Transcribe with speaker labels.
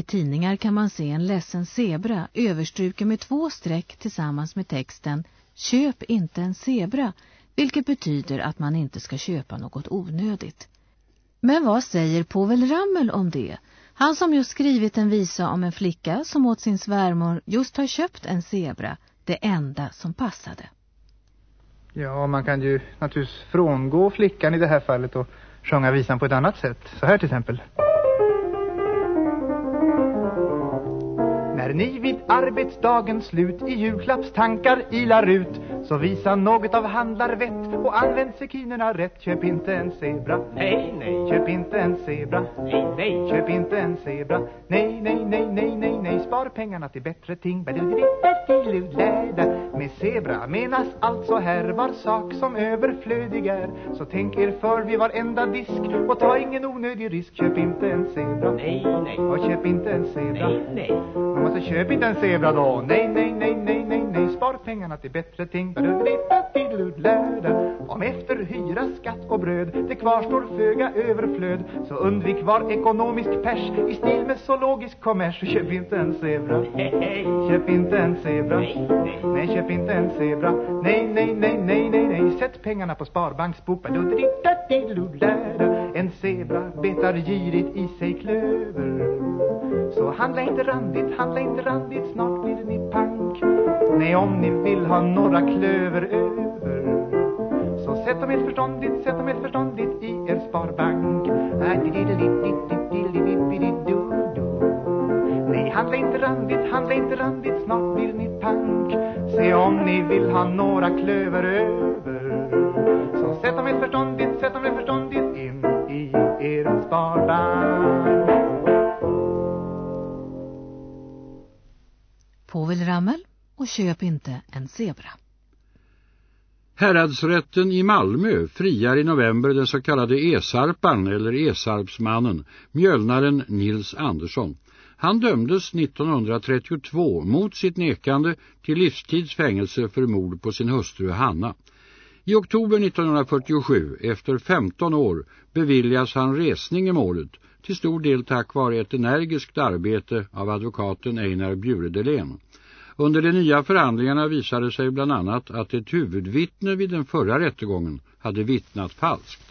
Speaker 1: I tidningar kan man se en ledsen zebra överstruken med två streck tillsammans med texten Köp inte en zebra, vilket betyder att man inte ska köpa något onödigt. Men vad säger Povel Rammel om det? Han som just skrivit en visa om en flicka som åt sin svärmor just har köpt en zebra, det enda som passade.
Speaker 2: Ja, man kan ju naturligtvis frångå flickan i det här fallet och sjunga visan på ett annat sätt. Så här till exempel. När ni vid arbetsdagens slut i julklappstankar ilar ut så visa något av handlarvett och använd sekinerna rätt. Köp inte en zebra,
Speaker 3: nej nej
Speaker 2: Köp inte en zebra,
Speaker 3: nej nej
Speaker 2: Köp inte en zebra, nej nej nej nej nej nej. Spar pengarna till bättre ting. Med zebra menas alltså här var sak som överflödig är Så tänk er för vid varenda disk och ta ingen onödig risk Köp inte en zebra,
Speaker 3: nej nej
Speaker 2: Och köp inte en zebra,
Speaker 3: nej nej
Speaker 2: Men alltså köp inte en zebra då, nej nej Spar pengarna till bättre ting. Om efter hyra, skatt och bröd. Det kvarstår föga överflöd. Så undvik var ekonomisk pers. I stil med zoologisk kommers. Köp inte en zebra. Köp inte en zebra. Nej, köp inte en zebra. Nej, nej, nej, nej, nej, nej. Sätt pengarna på sparbanksbok En zebra betar girigt i sig klöver. Så handla inte randigt, handla inte randigt. Snart blir ni pank Nej, om ni vill ha några klöver över Så sätt dem helt förståndigt, sätt dem helt förståndigt i er sparbank Nej, handla inte randigt, handla inte randigt Snart blir ni pank Se om ni vill ha några klöver över Så sätt dem helt förståndigt, sätt dem helt förståndigt In i er sparbank
Speaker 1: Povel Ramel och köp inte en zebra.
Speaker 4: Häradsrätten i Malmö friar i november den så kallade Esarpan eller Esarpsmannen, mjölnaren Nils Andersson. Han dömdes 1932 mot sitt nekande till livstidsfängelse för mord på sin hustru Hanna. I oktober 1947, efter 15 år, beviljas han resning i målet, till stor del tack vare ett energiskt arbete av advokaten Einar Bjuredelén. Under de nya förhandlingarna visade sig bland annat att ett huvudvittne vid den förra rättegången hade vittnat falskt.